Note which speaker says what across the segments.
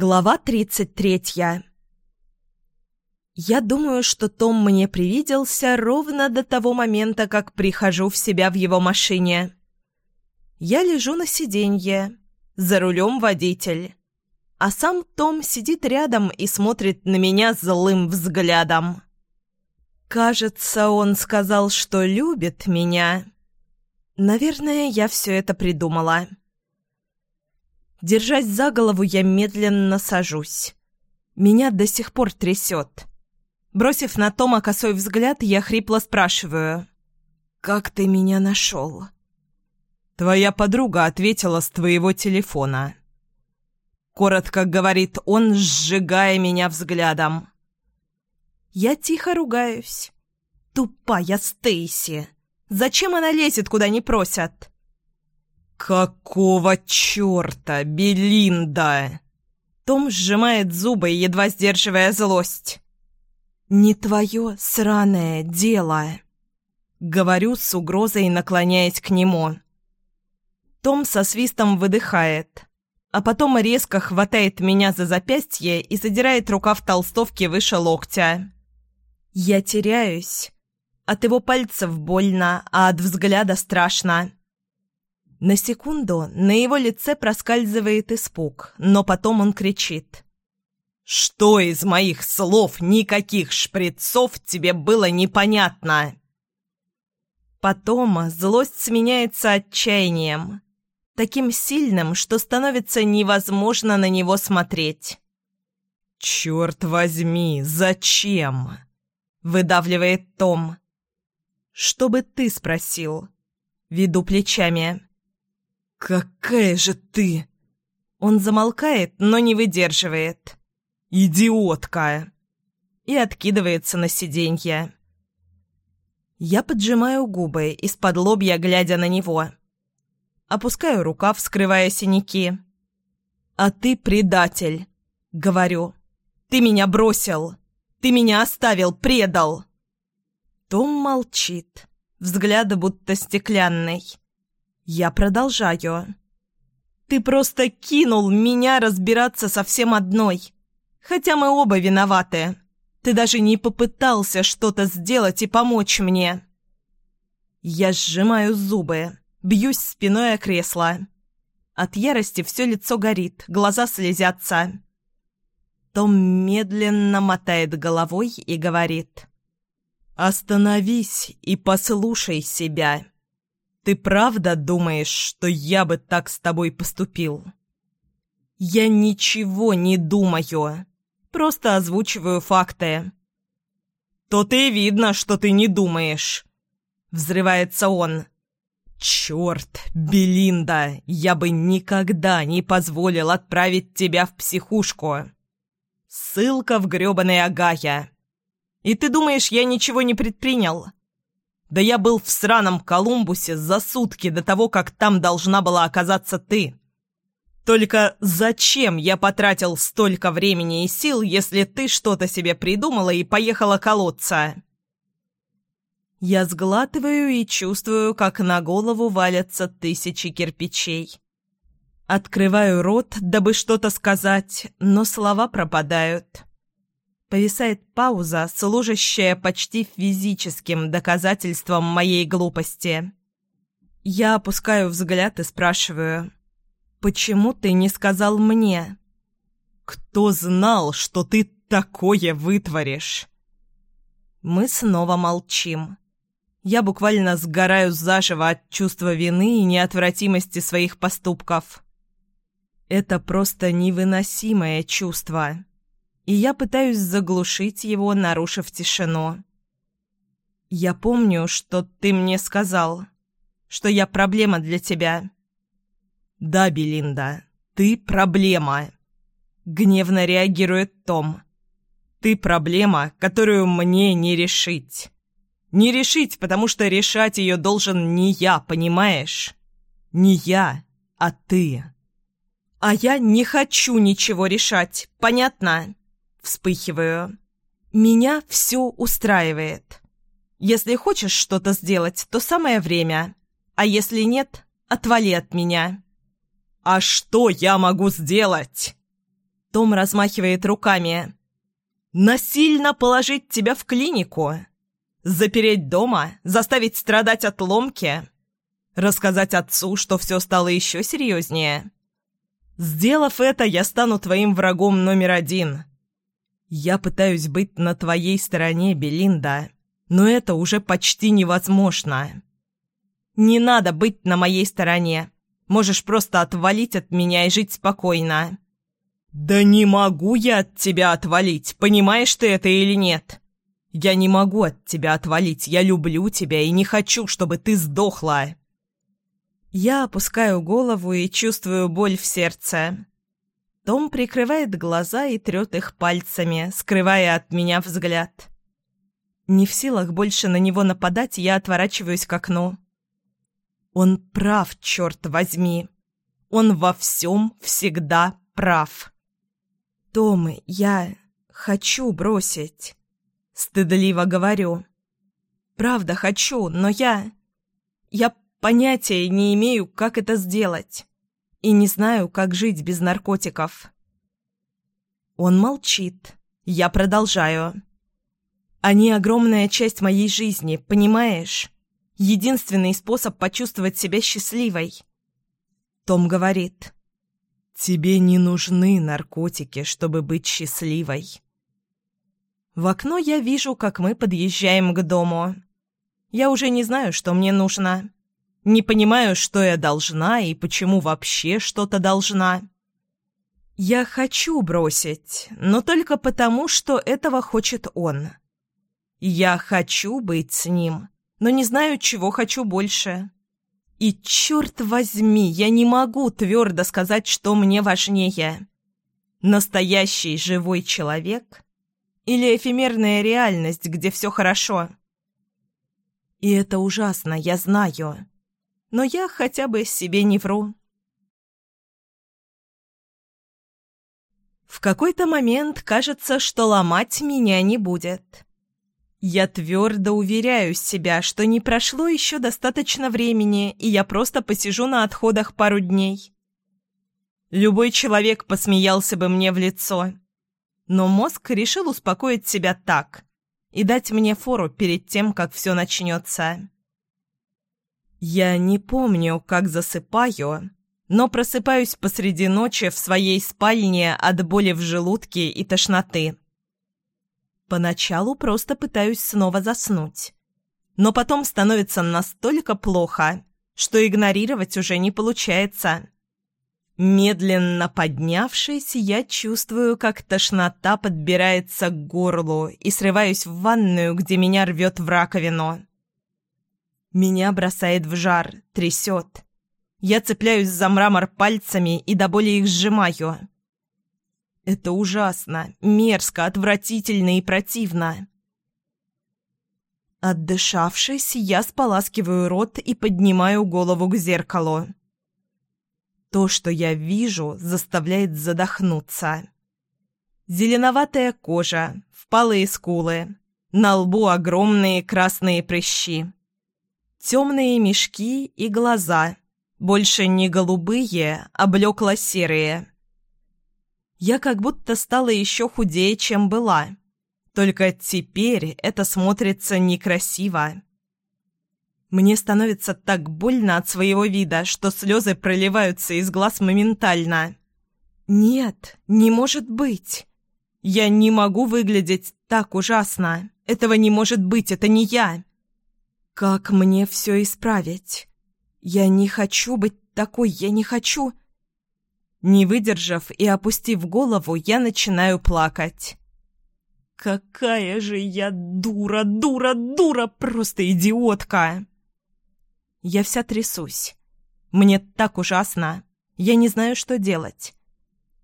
Speaker 1: Глава тридцать третья Я думаю, что Том мне привиделся ровно до того момента, как прихожу в себя в его машине. Я лежу на сиденье, за рулем водитель, а сам Том сидит рядом и смотрит на меня злым взглядом. Кажется, он сказал, что любит меня. Наверное, я все это придумала. Держась за голову, я медленно сажусь. Меня до сих пор трясет. Бросив на Тома косой взгляд, я хрипло спрашиваю. «Как ты меня нашел?»
Speaker 2: «Твоя подруга ответила с твоего телефона». Коротко говорит он, сжигая меня взглядом.
Speaker 1: Я тихо ругаюсь. Тупая Стейси. Зачем она лезет, куда не просят?
Speaker 2: «Какого черта, Белинда?»
Speaker 1: Том сжимает зубы, едва сдерживая злость. «Не твое сраное дело!» Говорю с угрозой, наклоняясь к нему. Том со свистом выдыхает, а потом резко хватает меня за запястье и задирает рукав толстовки выше локтя. Я теряюсь. От его пальцев больно, а от взгляда страшно. На секунду на его лице проскальзывает испуг, но потом он кричит.
Speaker 2: «Что из моих слов никаких шприцов тебе было непонятно?»
Speaker 1: Потом злость сменяется отчаянием, таким сильным, что становится невозможно на него смотреть.
Speaker 2: «Черт возьми, зачем?»
Speaker 1: — выдавливает Том. «Что бы ты спросил?» Веду плечами.
Speaker 2: «Какая же ты!»
Speaker 1: Он замолкает, но не выдерживает.
Speaker 2: «Идиотка!»
Speaker 1: И откидывается на сиденье. Я поджимаю губы, из-под лобья глядя на него. Опускаю рукав, скрывая синяки. «А ты предатель!» — говорю. «Ты меня бросил! Ты меня оставил, предал!» Том молчит, взгляд будто стеклянный. Я продолжаю. «Ты просто кинул меня разбираться совсем одной. Хотя мы оба виноваты. Ты даже не попытался что-то сделать и помочь мне». Я сжимаю зубы, бьюсь спиной о кресло. От ярости все лицо горит, глаза слезятся. Том медленно мотает головой и говорит. «Остановись и послушай себя». Ты правда думаешь, что я бы так с тобой поступил? Я ничего не думаю. Просто озвучиваю факты. То-то и видно, что ты не думаешь. Взрывается он. Черт, Белинда, я бы никогда не позволил отправить тебя в психушку. Ссылка в грёбаный Агая. И ты думаешь, я ничего не предпринял? Да я был в сраном Колумбусе за сутки до того, как там должна была оказаться ты. Только зачем я потратил столько времени и сил, если ты что-то себе придумала и поехала колоться?» Я сглатываю и чувствую, как на голову валятся тысячи кирпичей. Открываю рот, дабы что-то сказать, но слова пропадают. Повисает пауза, служащая почти физическим доказательством моей глупости. Я опускаю взгляд и спрашиваю, «Почему ты не сказал мне?»
Speaker 2: «Кто знал, что ты такое вытворишь?»
Speaker 1: Мы снова молчим. Я буквально сгораю заживо от чувства вины и неотвратимости своих поступков. Это просто невыносимое чувство и я пытаюсь заглушить его, нарушив тишину. «Я помню, что ты мне сказал, что я проблема для тебя».
Speaker 2: «Да, Белинда, ты проблема», — гневно реагирует Том. «Ты проблема, которую мне не решить. Не решить, потому что решать ее должен не я, понимаешь? Не я, а ты».
Speaker 1: «А я не хочу ничего решать, понятно?» Вспыхиваю. Меня все устраивает. Если хочешь что-то сделать, то самое время. А если нет, отвали от меня.
Speaker 2: А что я могу сделать?
Speaker 1: Том размахивает руками. «Насильно положить тебя в клинику? Запереть дома? Заставить страдать от ломки? Рассказать отцу, что все стало еще серьезнее? Сделав это, я стану твоим врагом номер один. Я пытаюсь быть на твоей стороне, Белинда, но это уже почти невозможно. Не надо быть на моей стороне. Можешь просто отвалить от меня и жить спокойно». «Да не могу я от тебя отвалить, понимаешь ты это или нет? Я не могу от тебя отвалить, я люблю тебя и не хочу, чтобы ты сдохла». Я опускаю голову и чувствую боль в сердце. Том прикрывает глаза и трет их пальцами, скрывая от меня взгляд. Не в силах больше на него нападать, я отворачиваюсь к окну. Он прав, черт возьми. Он во всем всегда прав. «Том, я хочу бросить», — стыдливо говорю. «Правда хочу, но я... Я понятия не имею, как это сделать, и не знаю, как жить без наркотиков». Он молчит. Я продолжаю. «Они огромная часть моей жизни, понимаешь? Единственный способ почувствовать себя счастливой». Том говорит. Тебе не нужны наркотики, чтобы быть счастливой. В окно я вижу, как мы подъезжаем к дому. Я уже не знаю, что мне нужно. Не понимаю, что я должна и почему вообще что-то должна. Я хочу бросить, но только потому, что этого хочет он. Я хочу быть с ним, но не знаю, чего хочу больше. И, черт возьми, я не могу твердо сказать, что мне важнее. Настоящий живой человек или эфемерная реальность, где все хорошо. И это ужасно, я знаю. Но я хотя бы себе не вру. В какой-то момент кажется, что ломать меня не будет. Я твердо уверяю себя, что не прошло еще достаточно времени, и я просто посижу на отходах пару дней. Любой человек посмеялся бы мне в лицо. Но мозг решил успокоить себя так и дать мне фору перед тем, как все начнется. Я не помню, как засыпаю, но просыпаюсь посреди ночи в своей спальне от боли в желудке и тошноты. Поначалу просто пытаюсь снова заснуть. Но потом становится настолько плохо, что игнорировать уже не получается. Медленно поднявшись, я чувствую, как тошнота подбирается к горлу и срываюсь в ванную, где меня рвет в раковину. Меня бросает в жар, трясет. Я цепляюсь за мрамор пальцами и до боли их сжимаю. Это ужасно, мерзко, отвратительно и противно. Отдышавшись, я споласкиваю рот и поднимаю голову к зеркалу. То, что я вижу, заставляет задохнуться. Зеленоватая кожа, впалые скулы, на лбу огромные красные прыщи. Темные мешки и глаза, больше не голубые, а блекло-серые. Я как будто стала еще худее, чем была. Только теперь это смотрится некрасиво. Мне становится так больно от своего вида, что слезы проливаются из глаз моментально. Нет, не может быть. Я не могу выглядеть так ужасно. Этого не может быть, это не я. Как мне все исправить? Я не хочу быть такой, я не хочу... Не выдержав и опустив голову, я начинаю плакать. «Какая же я дура, дура, дура, просто идиотка!» Я вся трясусь. Мне так ужасно. Я не знаю, что делать.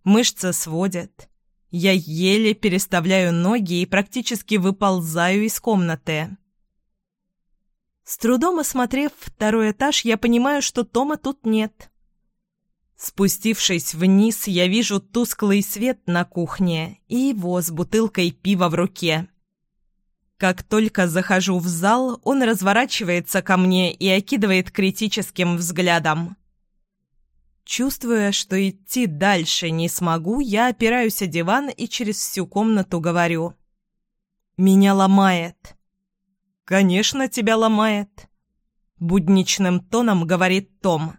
Speaker 1: Мышцы сводят. Я еле переставляю ноги и практически выползаю из комнаты. С трудом осмотрев второй этаж, я понимаю, что Тома тут нет. Спустившись вниз, я вижу тусклый свет на кухне и его с бутылкой пива в руке. Как только захожу в зал, он разворачивается ко мне и окидывает критическим взглядом. Чувствуя, что идти дальше не смогу, я опираюсь о диван и через всю комнату говорю. «Меня ломает». «Конечно, тебя ломает», — будничным тоном говорит Том.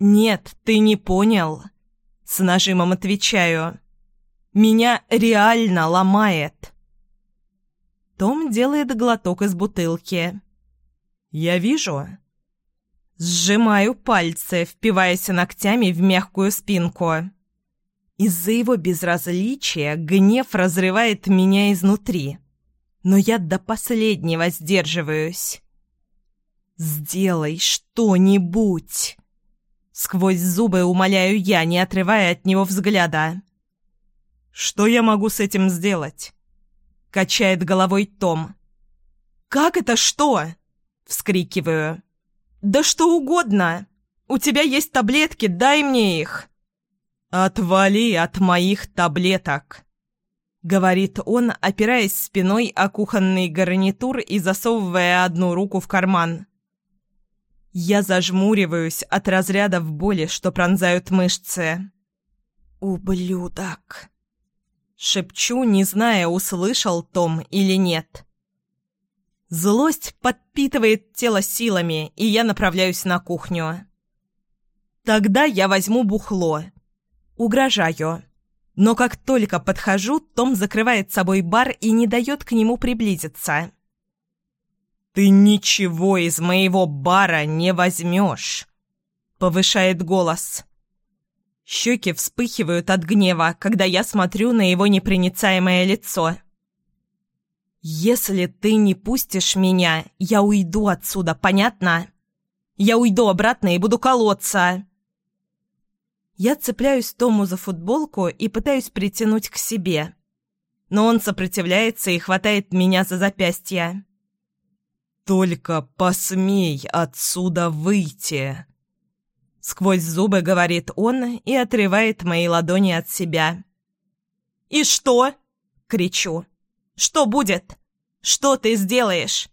Speaker 1: «Нет, ты не понял», — с нажимом отвечаю. «Меня реально ломает». Том делает глоток из бутылки. «Я вижу». Сжимаю пальцы, впиваясь ногтями в мягкую спинку. Из-за его безразличия гнев разрывает меня изнутри. Но я до последнего сдерживаюсь. «Сделай что-нибудь!» Сквозь зубы умоляю я, не отрывая от него взгляда. «Что я могу с этим сделать?» Качает головой Том. «Как это что?» Вскрикиваю. «Да что угодно! У тебя есть таблетки, дай мне их!» «Отвали от моих таблеток!» Говорит он, опираясь спиной о кухонный гарнитур и засовывая одну руку в карман. Я зажмуриваюсь от разрядов боли, что пронзают мышцы. «Ублюдок!» Шепчу, не зная, услышал Том или нет. Злость подпитывает тело силами, и я направляюсь на кухню. Тогда я возьму бухло. Угрожаю. Но как только подхожу, Том закрывает собой бар и не дает к нему приблизиться. «Ты ничего из моего бара не возьмешь!» Повышает голос. Щеки вспыхивают от гнева, когда я смотрю на его непроницаемое лицо. «Если ты не пустишь меня, я уйду отсюда, понятно? Я уйду обратно и буду колоться!» Я цепляюсь Тому за футболку и пытаюсь притянуть к себе. Но он сопротивляется и хватает меня за запястье. «Только посмей отсюда выйти!» Сквозь зубы говорит он и отрывает мои ладони от себя. «И что?» — кричу. Что будет? Что ты сделаешь?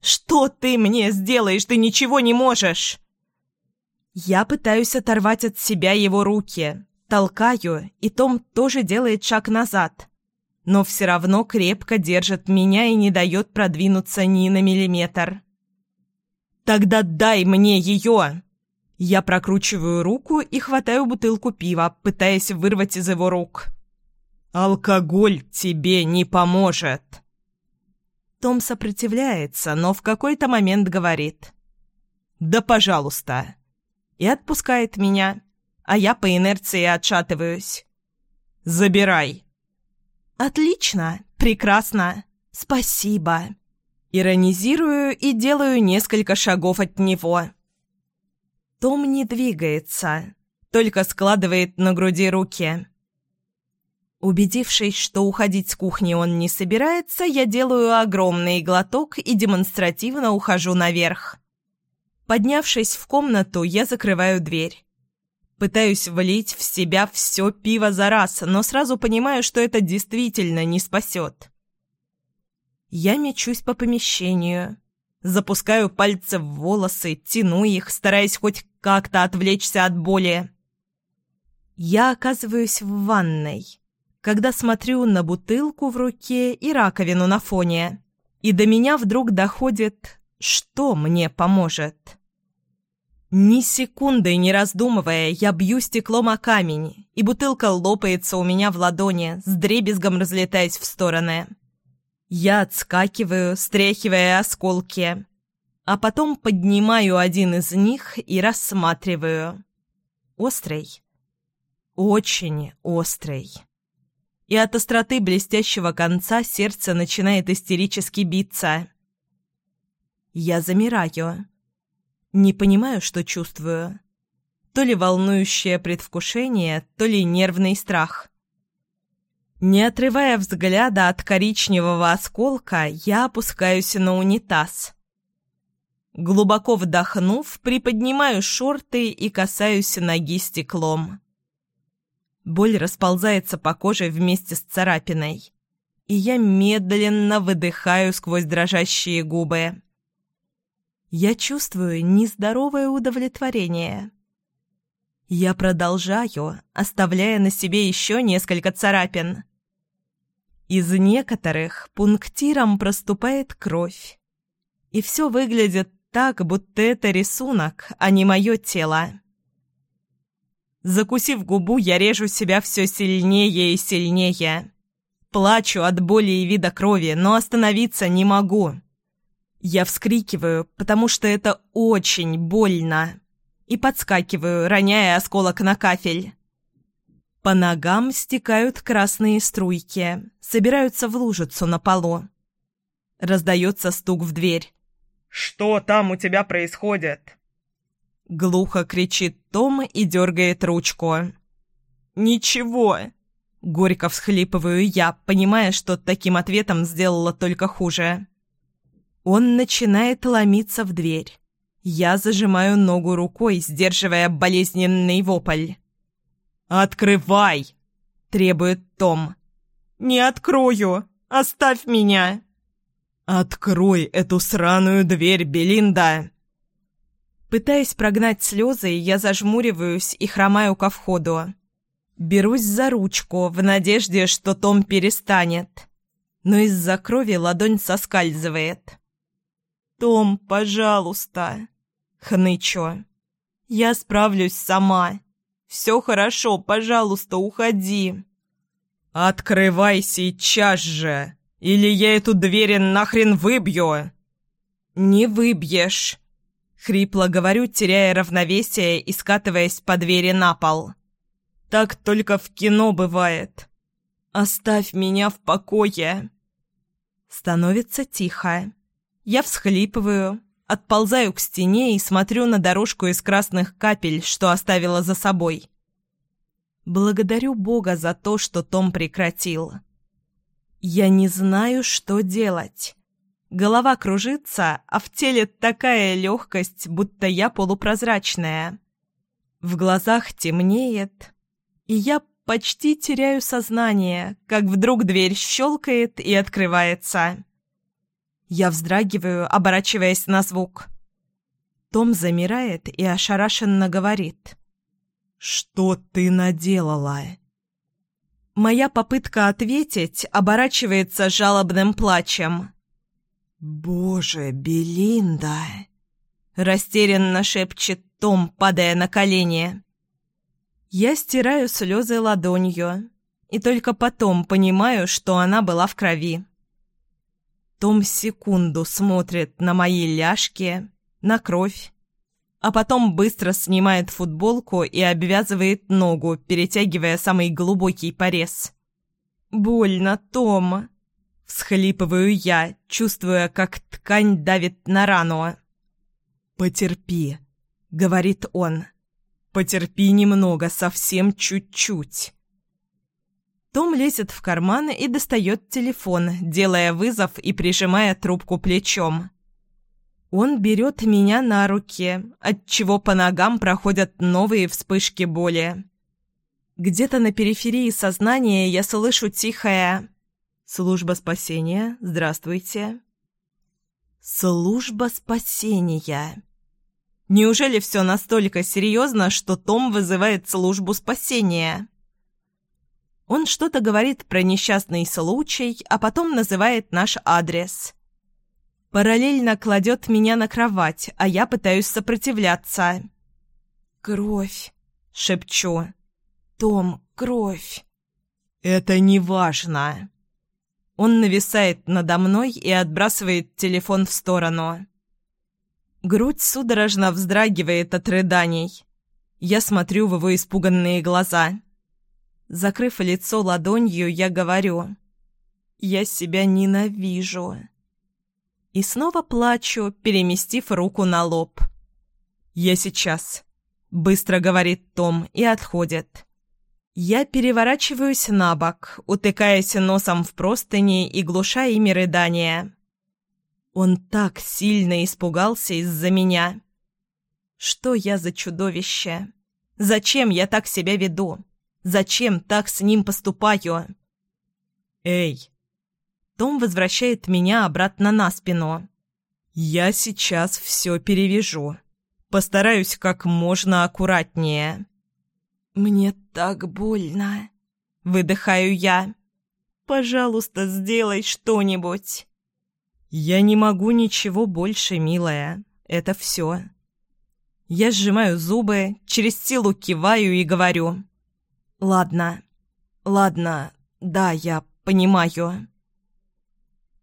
Speaker 1: Что ты мне сделаешь? Ты ничего не можешь!» Я пытаюсь оторвать от себя его руки, толкаю, и Том тоже делает шаг назад, но все равно крепко держит меня и не дает продвинуться ни на миллиметр. «Тогда дай мне ее!» Я прокручиваю руку и хватаю бутылку пива, пытаясь вырвать из его рук. «Алкоголь тебе не поможет!» Том сопротивляется, но в какой-то момент говорит «Да пожалуйста!» И отпускает меня, а я по инерции отшатываюсь. «Забирай!» «Отлично! Прекрасно! Спасибо!» Иронизирую и делаю несколько шагов от него. Том не двигается, только складывает на груди руки. Убедившись, что уходить с кухни он не собирается, я делаю огромный глоток и демонстративно ухожу наверх. Поднявшись в комнату, я закрываю дверь. Пытаюсь влить в себя все пиво за раз, но сразу понимаю, что это действительно не спасет. Я мечусь по помещению. Запускаю пальцы в волосы, тяну их, стараясь хоть как-то отвлечься от боли. Я оказываюсь в ванной когда смотрю на бутылку в руке и раковину на фоне. И до меня вдруг доходит, что мне поможет. Ни секунды не раздумывая, я бью стеклом о камень, и бутылка лопается у меня в ладони, с дребезгом разлетаясь в стороны. Я отскакиваю, стряхивая осколки, а потом поднимаю один из них и рассматриваю. Острый. Очень острый и от остроты блестящего конца сердце начинает истерически биться. Я замираю. Не понимаю, что чувствую. То ли волнующее предвкушение, то ли нервный страх. Не отрывая взгляда от коричневого осколка, я опускаюсь на унитаз. Глубоко вдохнув, приподнимаю шорты и касаюсь ноги стеклом. Боль расползается по коже вместе с царапиной. И я медленно выдыхаю сквозь дрожащие губы. Я чувствую нездоровое удовлетворение. Я продолжаю, оставляя на себе еще несколько царапин. Из некоторых пунктиром проступает кровь. И все выглядит так, будто это рисунок, а не мое тело. Закусив губу, я режу себя все сильнее и сильнее. Плачу от боли и вида крови, но остановиться не могу. Я вскрикиваю, потому что это очень больно. И подскакиваю, роняя осколок на кафель. По ногам стекают красные струйки, собираются в лужицу на полу. Раздается стук в дверь.
Speaker 2: «Что там у тебя происходит?»
Speaker 1: Глухо кричит Том и дергает ручку. «Ничего!» Горько всхлипываю я, понимая, что таким ответом сделала только хуже. Он начинает ломиться в дверь. Я зажимаю ногу рукой, сдерживая болезненный вопль.
Speaker 2: «Открывай!» – требует Том.
Speaker 1: «Не открою! Оставь меня!»
Speaker 2: «Открой эту сраную дверь, Белинда!»
Speaker 1: Пытаясь прогнать слезы, я зажмуриваюсь и хромаю ко входу. Берусь за ручку в надежде, что Том перестанет. Но из-за крови ладонь соскальзывает. «Том, пожалуйста!» — хнычу. «Я справлюсь сама. Все хорошо, пожалуйста, уходи!»
Speaker 2: «Открывай сейчас же, или я эту дверь нахрен выбью!»
Speaker 1: «Не выбьешь!» — хрипло говорю, теряя равновесие и скатываясь по двери на пол. «Так только в кино бывает. Оставь меня в покое!» Становится тихо. Я всхлипываю, отползаю к стене и смотрю на дорожку из красных капель, что оставила за собой. Благодарю Бога за то, что Том прекратил. Я не знаю, что делать. Голова кружится, а в теле такая легкость, будто я полупрозрачная. В глазах темнеет, и я почти теряю сознание, как вдруг дверь щелкает и открывается. Я вздрагиваю, оборачиваясь на звук. Том замирает и ошарашенно говорит.
Speaker 2: «Что ты наделала?»
Speaker 1: Моя попытка ответить оборачивается жалобным плачем.
Speaker 2: «Боже, Белинда!»
Speaker 1: Растерянно шепчет Том, падая на колени. Я стираю слезы ладонью и только потом понимаю, что она была в крови. Том секунду смотрит на мои ляжки, на кровь, а потом быстро снимает футболку и обвязывает ногу, перетягивая самый глубокий порез. «Больно, Том!» — всхлипываю я, чувствуя, как ткань давит на рану.
Speaker 2: «Потерпи», — говорит он. «Потерпи немного, совсем чуть-чуть».
Speaker 1: Том лезет в карман и достает телефон, делая вызов и прижимая трубку плечом. Он берет меня на руки, отчего по ногам проходят новые вспышки боли. Где-то на периферии сознания я слышу тихое «Служба спасения, здравствуйте». «Служба спасения». Неужели все настолько серьезно, что Том вызывает службу спасения? Он что-то говорит про несчастный случай, а потом называет наш адрес. Параллельно кладет меня на кровать, а я пытаюсь сопротивляться. «Кровь!» — шепчу. «Том, кровь!»
Speaker 2: «Это не важно!»
Speaker 1: Он нависает надо мной и отбрасывает телефон в сторону. Грудь судорожно вздрагивает от рыданий. Я смотрю в его испуганные глаза. Закрыв лицо ладонью, я говорю «Я себя ненавижу». И снова плачу, переместив руку на лоб. «Я сейчас», — быстро говорит Том и отходит. Я переворачиваюсь на бок, утыкаясь носом в простыни и глуша ими рыдания. Он так сильно испугался из-за меня. Что я за чудовище? Зачем я так себя веду? Зачем так с ним поступаю?
Speaker 2: Эй!
Speaker 1: Том возвращает меня обратно на спину.
Speaker 2: Я сейчас все перевяжу. Постараюсь как можно аккуратнее.
Speaker 1: «Мне так больно!» — выдыхаю я. «Пожалуйста, сделай что-нибудь!»
Speaker 2: «Я не могу ничего больше, милая. Это все». Я сжимаю зубы, через силу киваю и говорю. «Ладно, ладно, да, я понимаю».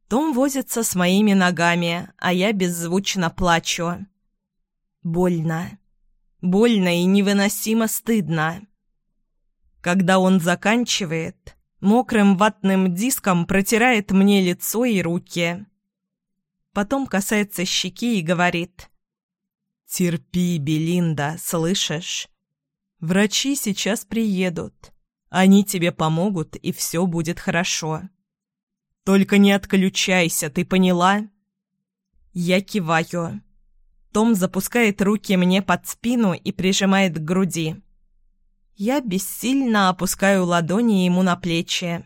Speaker 2: Том возится с моими ногами, а я беззвучно плачу. Больно. Больно и невыносимо стыдно. Когда он заканчивает, мокрым ватным диском протирает мне лицо и руки. Потом касается щеки и говорит. «Терпи, Белинда, слышишь? Врачи сейчас приедут. Они тебе помогут, и все будет хорошо. Только не отключайся, ты поняла?» Я киваю. Том запускает руки мне под спину и прижимает к груди. Я бессильно опускаю ладони ему на плечи.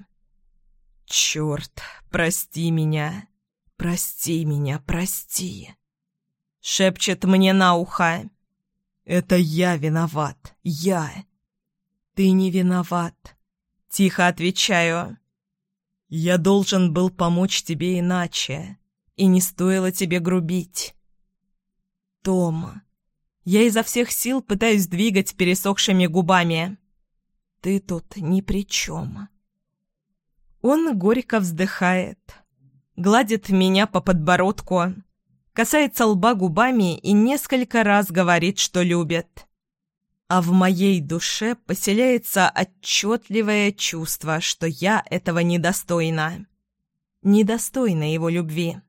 Speaker 2: «Черт, прости меня, прости меня, прости!» Шепчет мне на ухо. «Это я виноват, я!» «Ты не виноват», — тихо отвечаю. «Я должен был помочь тебе иначе, и не стоило тебе грубить. Том. Я изо всех сил пытаюсь двигать пересохшими губами. Ты тут ни при чем. Он горько вздыхает, гладит меня по подбородку, касается лба губами и несколько раз говорит, что любит. А в моей душе поселяется отчетливое чувство, что я этого недостойна. Недостойна его любви.